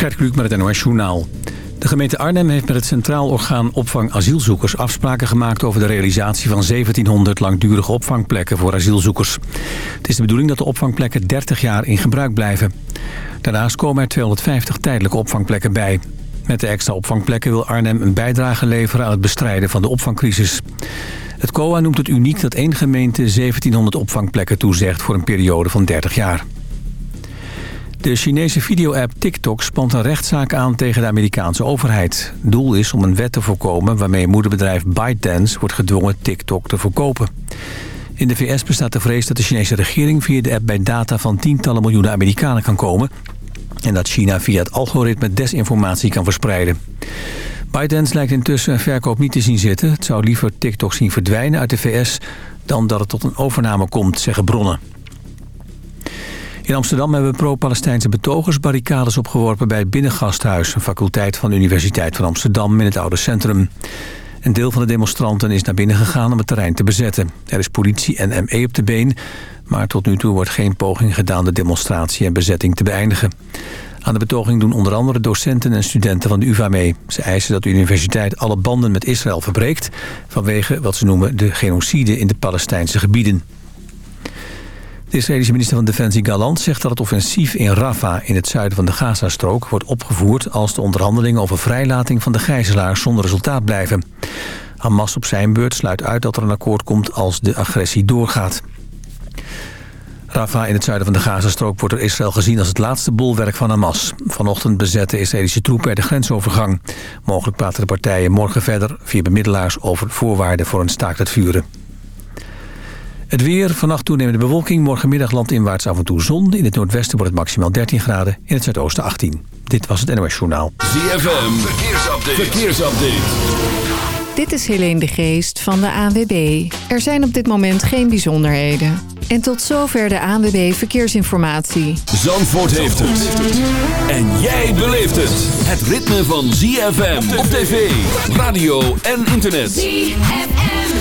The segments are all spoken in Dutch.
Gert Kluk met het NOS. De gemeente Arnhem heeft met het Centraal Orgaan Opvang Asielzoekers... afspraken gemaakt over de realisatie van 1700 langdurige opvangplekken voor asielzoekers. Het is de bedoeling dat de opvangplekken 30 jaar in gebruik blijven. Daarnaast komen er 250 tijdelijke opvangplekken bij. Met de extra opvangplekken wil Arnhem een bijdrage leveren... aan het bestrijden van de opvangcrisis. Het COA noemt het uniek dat één gemeente 1700 opvangplekken toezegt... voor een periode van 30 jaar. De Chinese video-app TikTok spant een rechtszaak aan tegen de Amerikaanse overheid. Doel is om een wet te voorkomen waarmee moederbedrijf ByteDance wordt gedwongen TikTok te verkopen. In de VS bestaat de vrees dat de Chinese regering via de app bij data van tientallen miljoenen Amerikanen kan komen... en dat China via het algoritme desinformatie kan verspreiden. ByteDance lijkt intussen een verkoop niet te zien zitten. Het zou liever TikTok zien verdwijnen uit de VS dan dat het tot een overname komt, zeggen bronnen. In Amsterdam hebben pro-Palestijnse betogers barricades opgeworpen bij het Binnengasthuis... een faculteit van de Universiteit van Amsterdam in het oude centrum. Een deel van de demonstranten is naar binnen gegaan om het terrein te bezetten. Er is politie en ME op de been, maar tot nu toe wordt geen poging gedaan de demonstratie en bezetting te beëindigen. Aan de betoging doen onder andere docenten en studenten van de UvA mee. Ze eisen dat de universiteit alle banden met Israël verbreekt... vanwege wat ze noemen de genocide in de Palestijnse gebieden. De Israëlische minister van Defensie Galant zegt dat het offensief in Rafah in het zuiden van de Gazastrook wordt opgevoerd als de onderhandelingen over vrijlating van de gijzelaars zonder resultaat blijven. Hamas op zijn beurt sluit uit dat er een akkoord komt als de agressie doorgaat. Rafah in het zuiden van de Gazastrook wordt door Israël gezien als het laatste bolwerk van Hamas. Vanochtend bezetten Israëlische troepen de grensovergang. Mogelijk praten de partijen morgen verder via bemiddelaars over voorwaarden voor een staakt het vuren. Het weer, vannacht toenemende bewolking. Morgenmiddag landinwaarts af en toe zon. In het noordwesten wordt het maximaal 13 graden. In het zuidoosten 18. Dit was het NOS Journaal. ZFM, verkeersupdate. verkeersupdate. Dit is Helene de Geest van de ANWB. Er zijn op dit moment geen bijzonderheden. En tot zover de ANWB Verkeersinformatie. Zandvoort heeft het. En jij beleeft het. Het ritme van ZFM op tv, radio en internet. ZFM.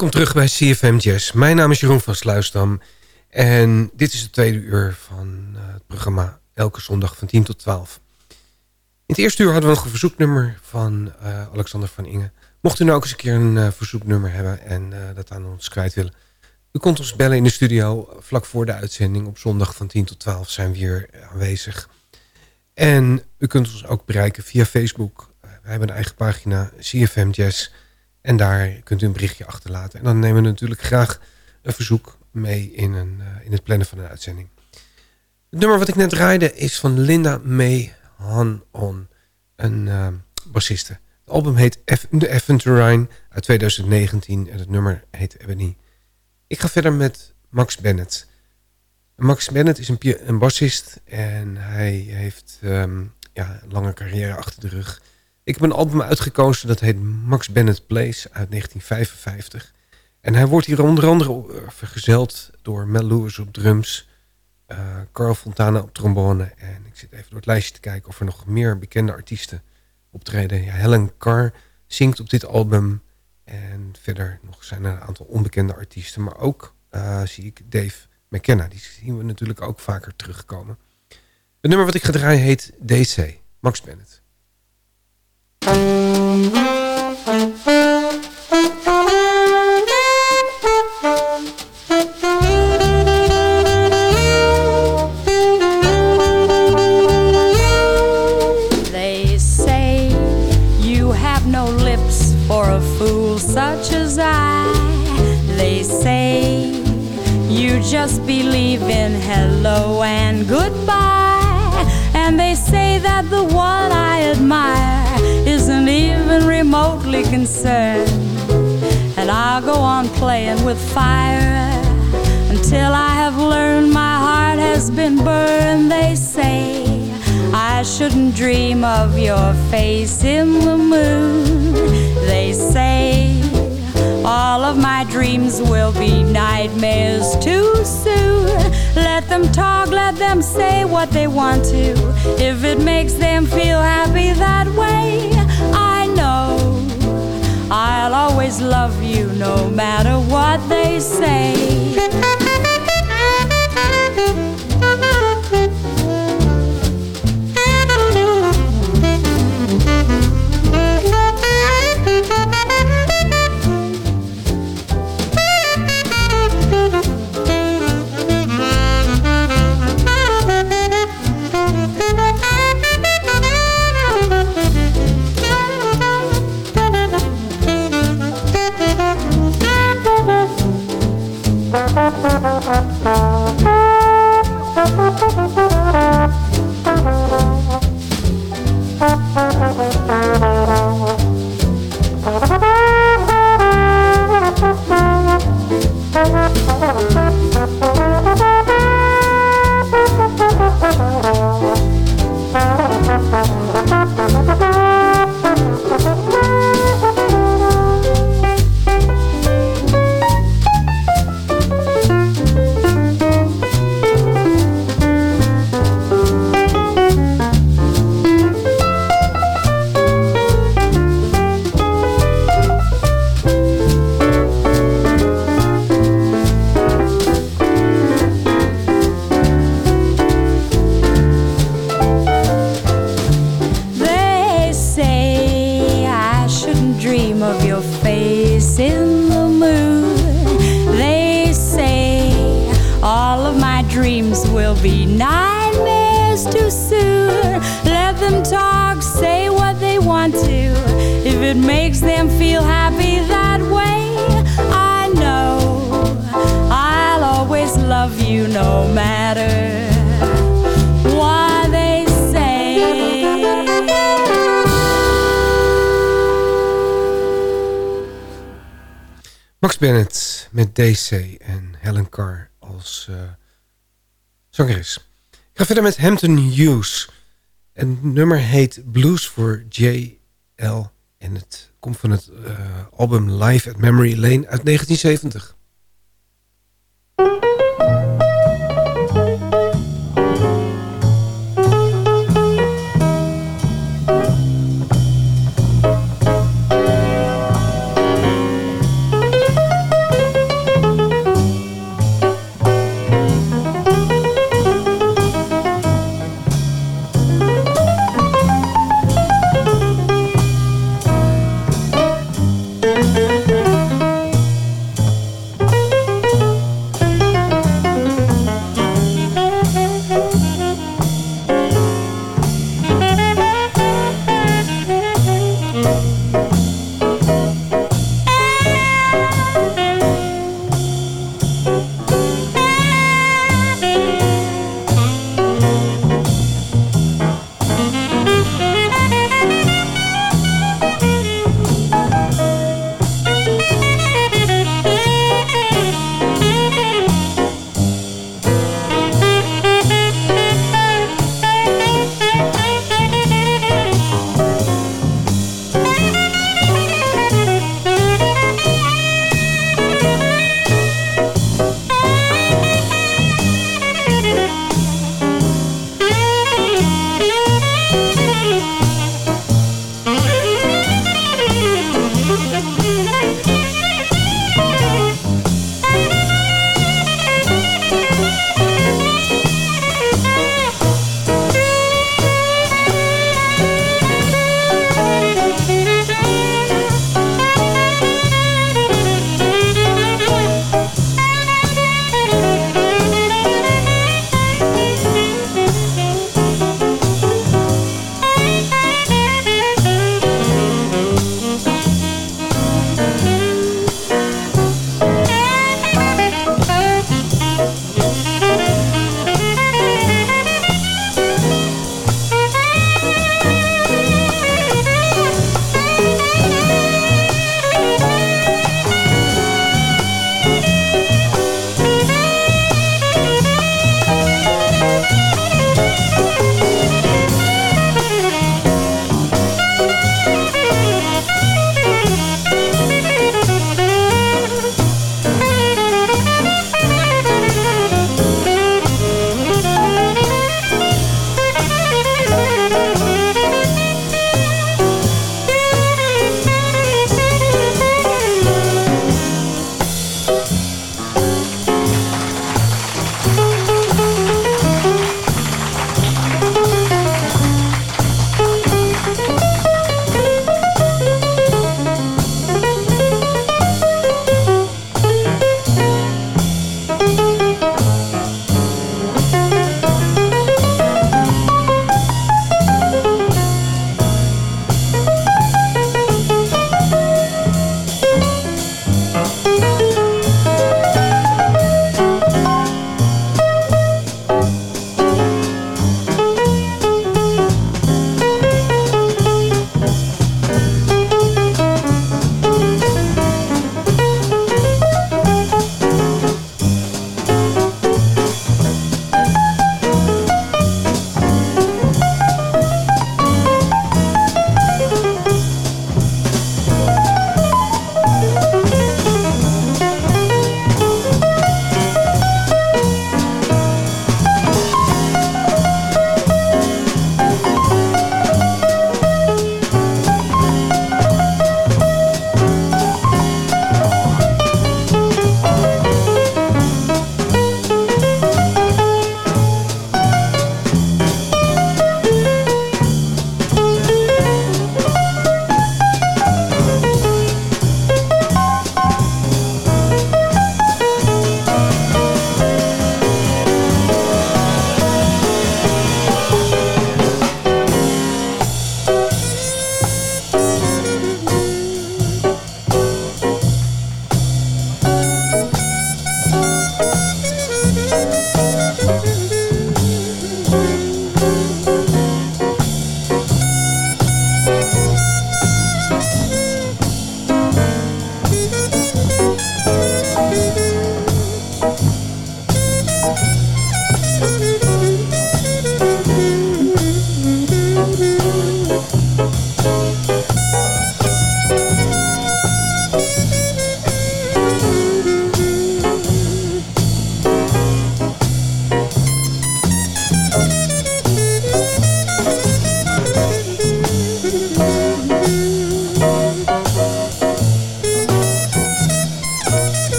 Welkom terug bij CFM Jazz. Mijn naam is Jeroen van Sluisdam. En dit is het tweede uur van uh, het programma elke zondag van 10 tot 12. In het eerste uur hadden we nog een verzoeknummer van uh, Alexander van Inge. Mocht u nou ook eens een keer een uh, verzoeknummer hebben en dat aan ons kwijt willen... u kunt ons bellen in de studio. Vlak voor de uitzending op zondag van 10 tot 12 zijn we hier aanwezig. En u kunt ons ook bereiken via Facebook. we hebben een eigen pagina, CFM Jazz... En daar kunt u een berichtje achterlaten. En dan nemen we natuurlijk graag een verzoek mee in, een, uh, in het plannen van een uitzending. Het nummer wat ik net draaide is van Linda May Han-on, een uh, bassiste. Het album heet F The Terrain uit 2019 en het nummer heet Ebony. Ik ga verder met Max Bennett. Max Bennett is een, een bassist en hij heeft um, ja, een lange carrière achter de rug... Ik heb een album uitgekozen dat heet Max Bennett Plays uit 1955. En hij wordt hier onder andere eh, vergezeld door Mel Lewis op drums... Uh, Carl Fontana op trombone. En ik zit even door het lijstje te kijken of er nog meer bekende artiesten optreden. Ja, Helen Carr zingt op dit album. En verder nog zijn er een aantal onbekende artiesten. Maar ook uh, zie ik Dave McKenna. Die zien we natuurlijk ook vaker terugkomen. Het nummer wat ik ga draaien heet DC. Max Bennett. Just believe in hello and remotely concerned. And I'll go on playing with fire until I have learned my heart has been burned. They say I shouldn't dream of your face in the moon. They say all of my dreams will be nightmares too soon. Let them talk, let them say what they want to. If it makes them feel happy that way, I know I'll always love you no matter what they say. DC en Helen Carr als uh, zangeres. Ik ga verder met Hampton Hughes. En het nummer heet Blues for J.L. En het komt van het uh, album Live at Memory Lane uit 1970.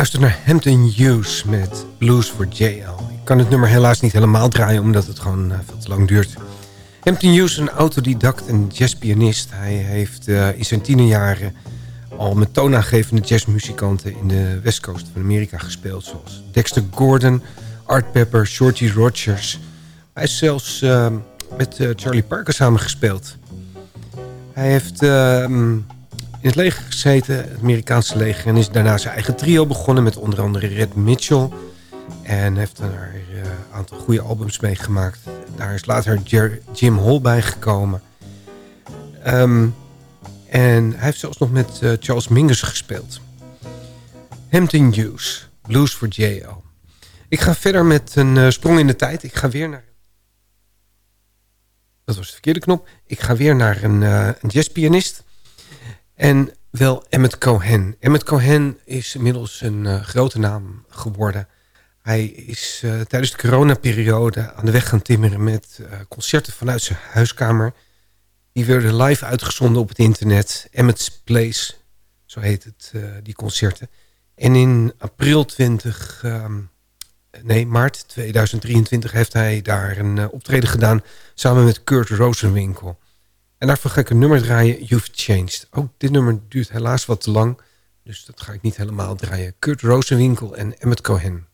Luistert naar Hampton Hughes met Blues for JL. Ik kan het nummer helaas niet helemaal draaien omdat het gewoon uh, veel te lang duurt. Hampton Hughes, een autodidact en jazzpianist. Hij heeft uh, in zijn tienerjaren al met toonaangevende jazzmuzikanten in de westcoast van Amerika gespeeld. Zoals Dexter Gordon, Art Pepper, Shorty Rogers. Hij is zelfs uh, met Charlie Parker samengespeeld. Hij heeft in het leger het Amerikaanse leger... en is daarna zijn eigen trio begonnen met onder andere Red Mitchell... en heeft daar een uh, aantal goede albums meegemaakt. Daar is later Jim Hall bijgekomen. Um, en hij heeft zelfs nog met uh, Charles Mingus gespeeld. Hampton Hughes, Blues for J.O. Ik ga verder met een uh, sprong in de tijd. Ik ga weer naar... Dat was de verkeerde knop. Ik ga weer naar een, uh, een jazzpianist... En wel Emmet Cohen. Emmet Cohen is inmiddels een uh, grote naam geworden. Hij is uh, tijdens de coronaperiode aan de weg gaan timmeren... met uh, concerten vanuit zijn huiskamer. Die werden live uitgezonden op het internet. Emmet's Place, zo heet het, die concerten. En in april 20... Um, nee, maart 2023 heeft hij daar een optreden gedaan... samen met Kurt Rosenwinkel... En daarvoor ga ik een nummer draaien, You've Changed. Ook dit nummer duurt helaas wat te lang. Dus dat ga ik niet helemaal draaien. Kurt Rosenwinkel en Emmet Cohen.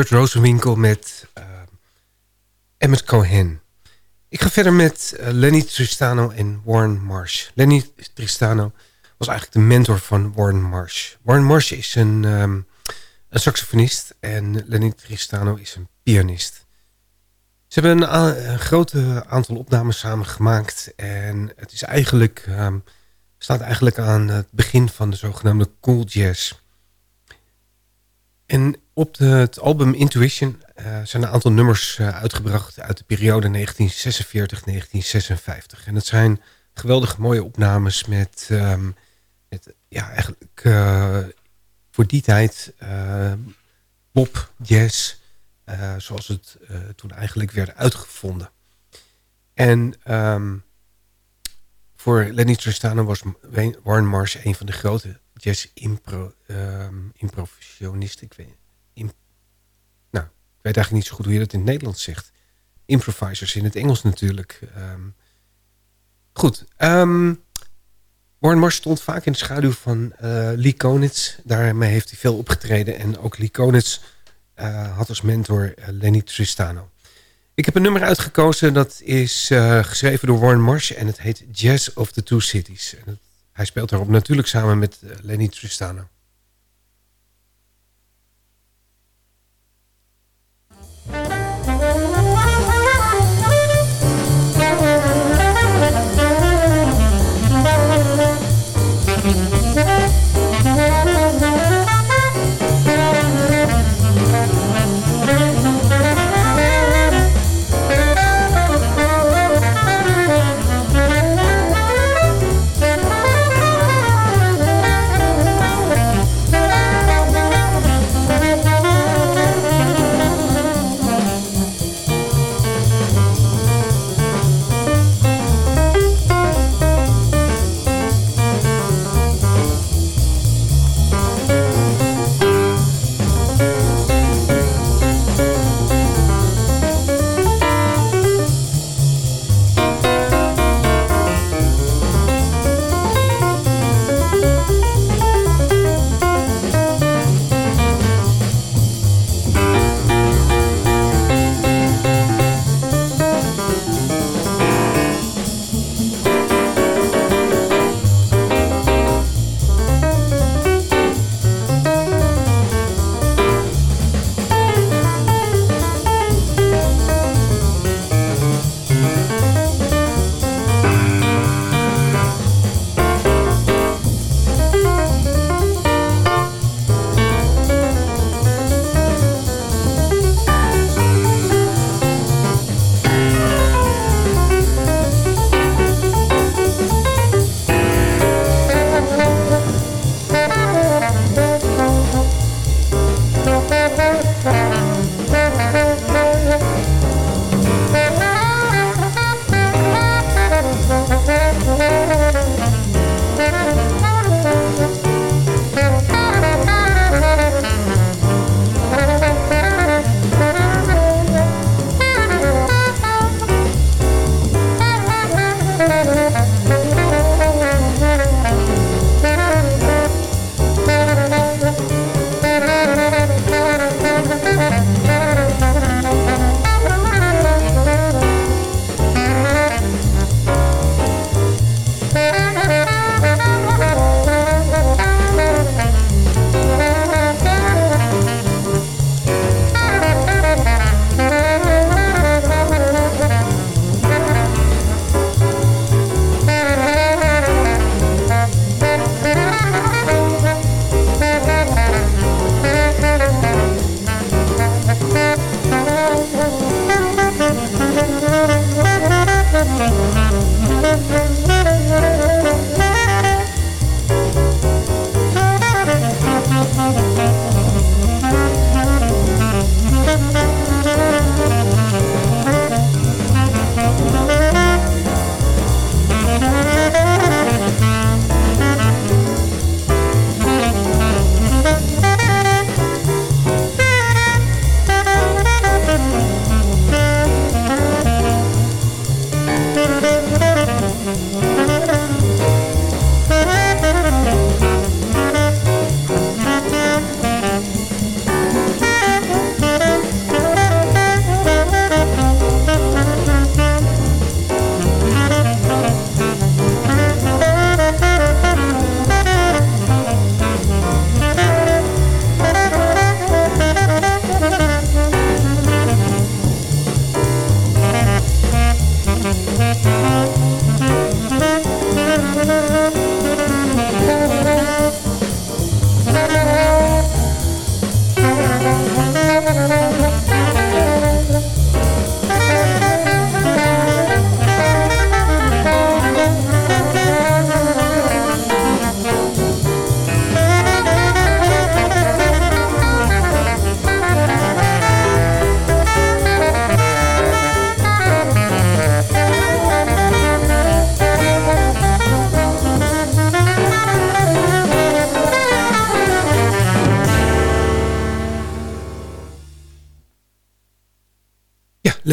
Kurt Rosenwinkel met uh, Emmett Cohen. Ik ga verder met uh, Lenny Tristano en Warren Marsh. Lenny Tristano was eigenlijk de mentor van Warren Marsh. Warren Marsh is een, een saxofonist en Lenny Tristano is een pianist. Ze hebben een, groot aantal opnames samen gemaakt en het is eigenlijk, um, staat eigenlijk aan het begin van de zogenaamde cool jazz. En op het album Intuition uh, zijn een aantal nummers uh, uitgebracht uit de periode 1946-1956. En het zijn geweldig mooie opnames met, um, met ja, eigenlijk uh, voor die tijd pop, jazz, zoals het toen eigenlijk werd uitgevonden. En um, voor Lenny Tristano was Warren Marsh een van de grote jazz-improvisionisten. Weet im, nou, ik weet eigenlijk niet zo goed hoe je dat in het Nederlands zegt. Improvisers in het Engels natuurlijk. Um, goed. Um, Warren Marsh stond vaak in de schaduw van uh, Lee Konitz. Daarmee heeft hij veel opgetreden. En ook Lee Konitz uh, had als mentor uh, Lenny Tristano. Ik heb een nummer uitgekozen dat is geschreven door Warren Marsh en het heet Jazz of the Two Cities. En hij speelt daarop natuurlijk samen met Lenny Tristano.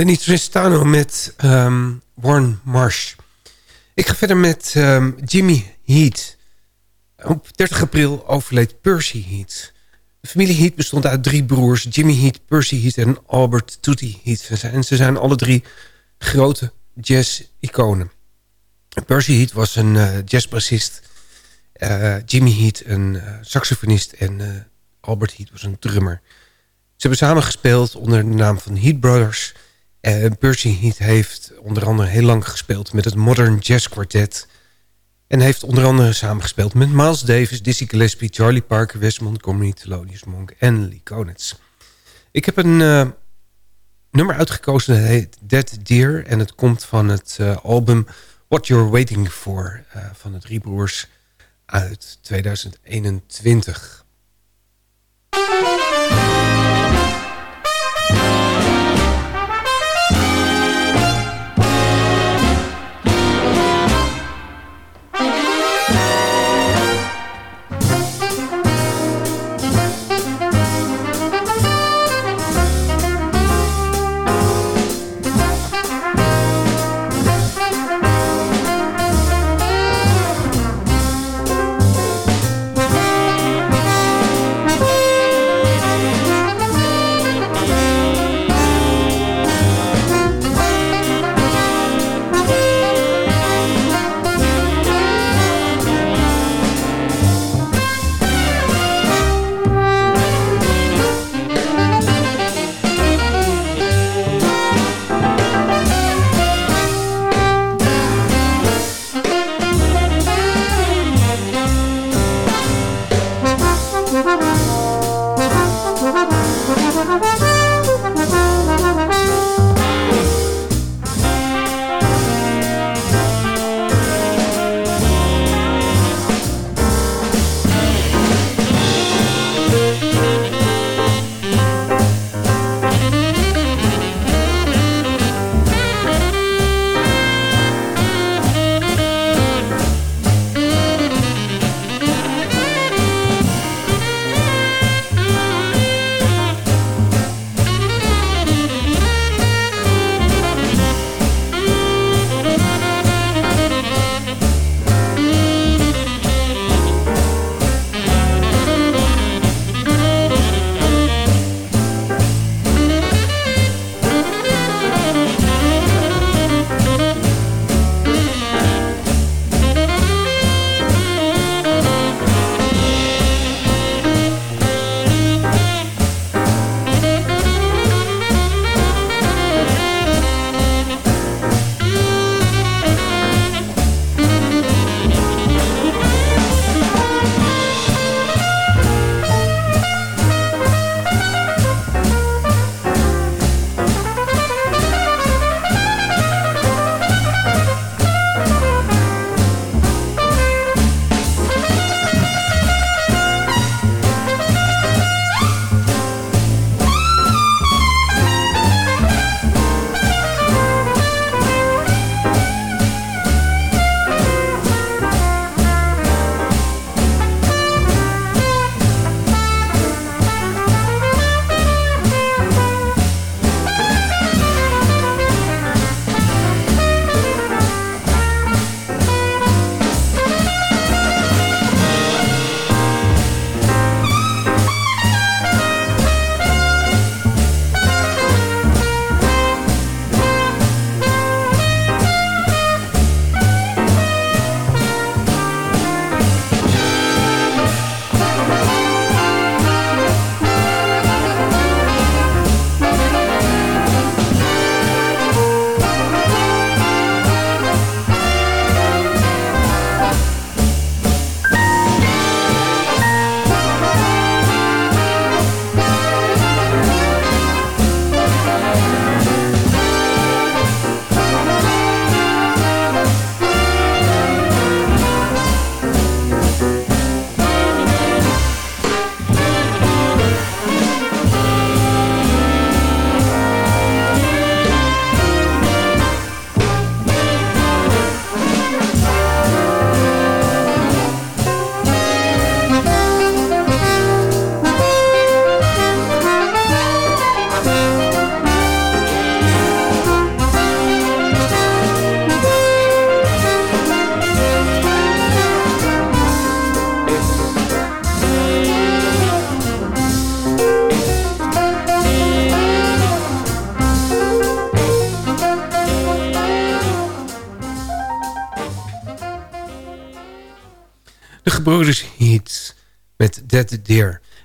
Lenny Tristano met um, Warren Marsh. Ik ga verder met um, Jimmy Heat. Op 30 april overleed Percy Heat. De familie Heat bestond uit drie broers. Jimmy Heat, Percy Heat en Albert Tootie Heat. En ze zijn alle drie grote jazz-iconen. Percy Heat was een uh, jazzbassist. Uh, Jimmy Heat een uh, saxofonist. En Albert Heat was een drummer. Ze hebben samen gespeeld onder de naam van Heat Brothers. En Percy Heat heeft onder andere heel lang gespeeld met het Modern Jazz Quartet. En heeft onder andere samengespeeld met Miles Davis, Dizzy Gillespie, Charlie Parker, Wes Montgomery, Thelonious Monk en Lee Konitz. Ik heb een uh, nummer uitgekozen dat heet Dead Deer. En het komt van het uh, album What You're Waiting For uh, van de drie broers uit 2021.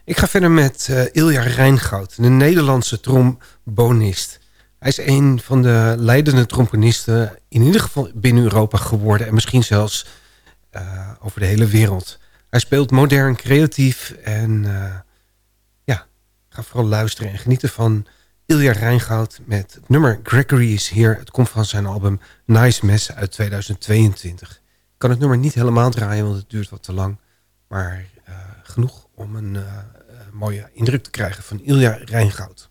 Ik ga verder met uh, Ilja Rijngoud, een Nederlandse trombonist. Hij is een van de leidende trombonisten, in ieder geval binnen Europa geworden... en misschien zelfs uh, over de hele wereld. Hij speelt modern, creatief en uh, ja, ga vooral luisteren en genieten van Ilja Rijngoud... met het nummer Gregory is hier. Het komt van zijn album Nice Mess uit 2022. Ik kan het nummer niet helemaal draaien, want het duurt wat te lang... maar genoeg om een uh, mooie indruk te krijgen van Ilja Rijngoud.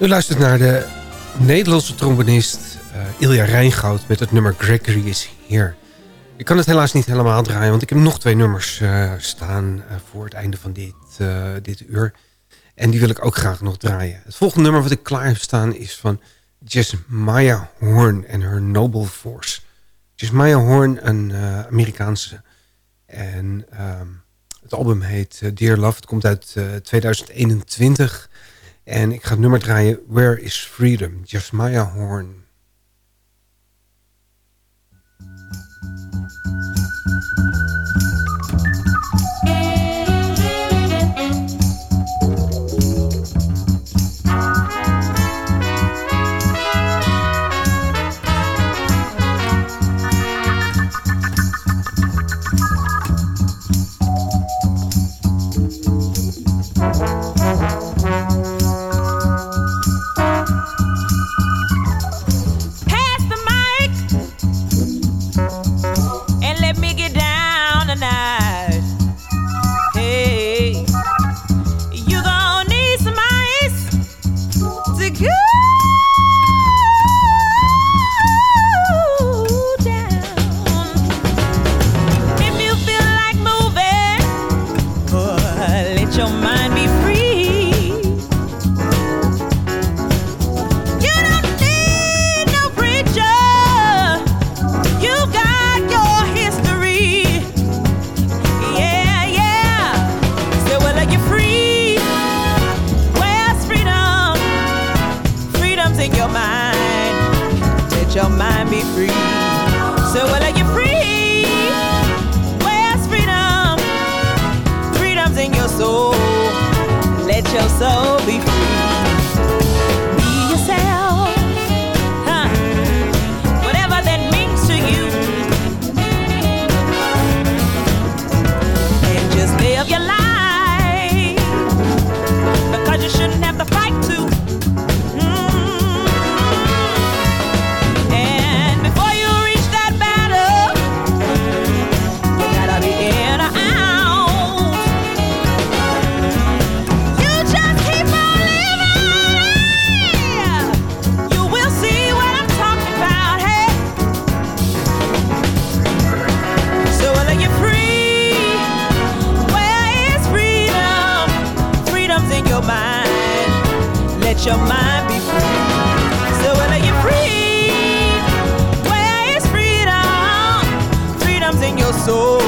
U luistert naar de Nederlandse trombonist uh, Ilja Rijngoud met het nummer Gregory is Here. Ik kan het helaas niet helemaal draaien, want ik heb nog twee nummers uh, staan uh, voor het einde van dit, dit uur. En die wil ik ook graag nog draaien. Het volgende nummer wat ik klaar heb staan is van Maya Horn en her Noble Force. Maya Horn, een Amerikaanse. En um, het album heet Dear Love. Het komt uit 2021. En ik ga het nummer draaien Where is Freedom? Jasmaya Horn. feel so before. your mind be free. So will you free? Where is freedom? Freedom's in your soul.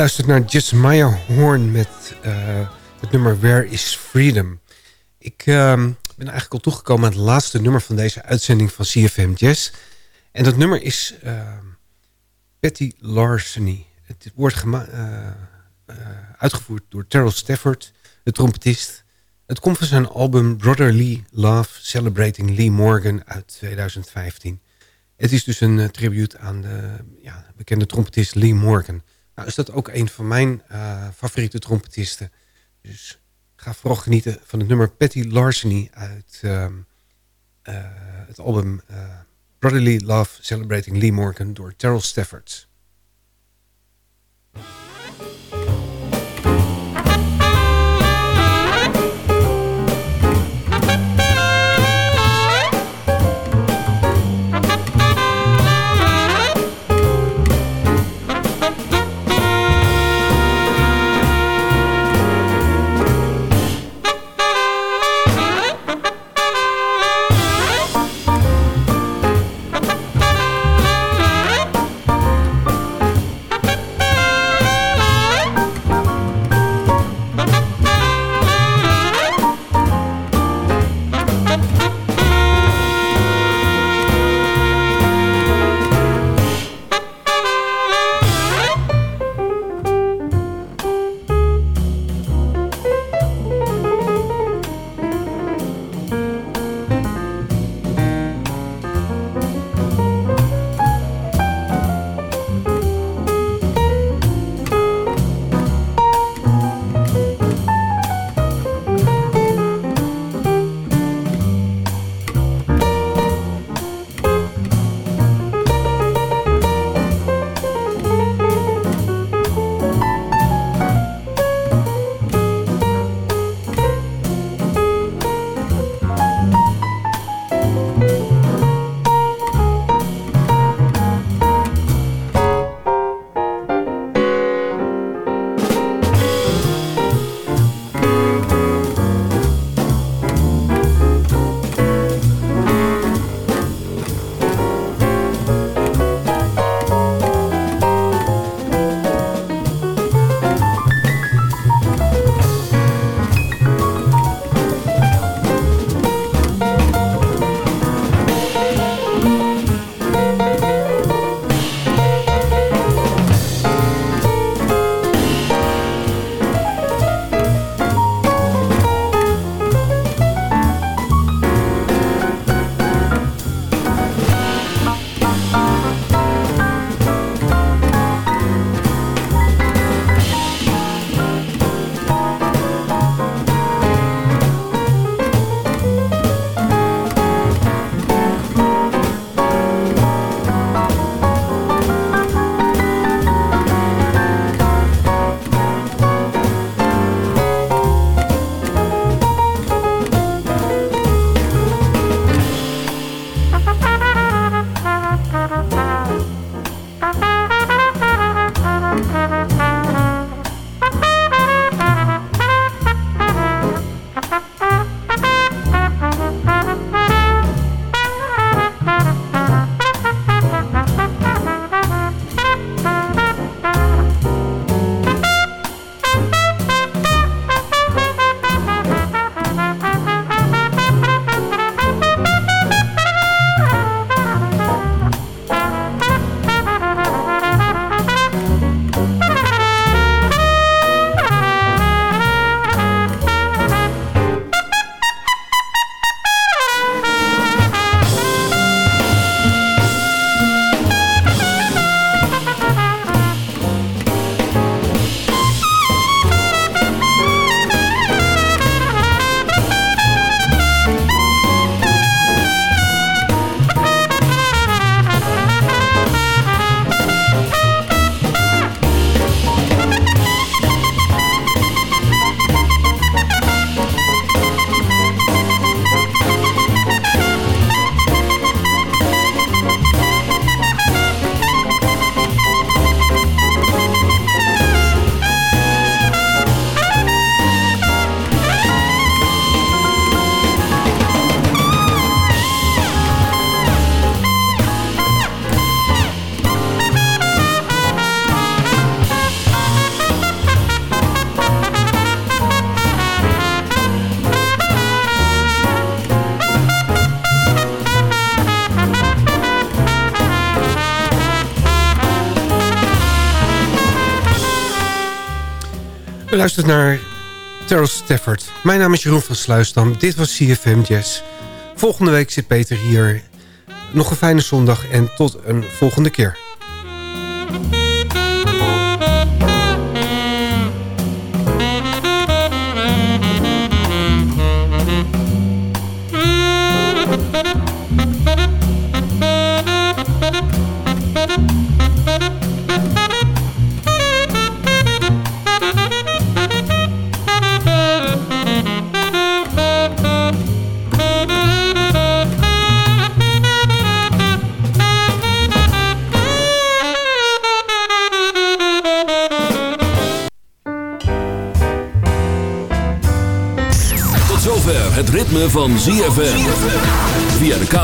Luistert naar Jasmaya Horn met uh, het nummer Where is Freedom. Ik uh, ben eigenlijk al toegekomen aan het laatste nummer van deze uitzending van CFM Jazz. En dat nummer is uh, Patty Larceny. Het wordt uitgevoerd door Terrell Stafford, de trompetist. Het komt van zijn album Brotherly Love Celebrating Lee Morgan uit 2015. Het is dus een tribute aan de ja, bekende trompetist Lee Morgan. Nou is dat ook een van mijn uh, favoriete trompetisten. Dus ga vooral genieten van het nummer Patty Larceny uit uh, het album Brotherly Love Celebrating Lee Morgan door Terrell Stafford. Luistert naar Terrell Stafford. Mijn naam is Jeroen van Sluisdam. Dit was CFM Jazz. Volgende week zit Peter hier. Nog een fijne zondag en tot een volgende keer.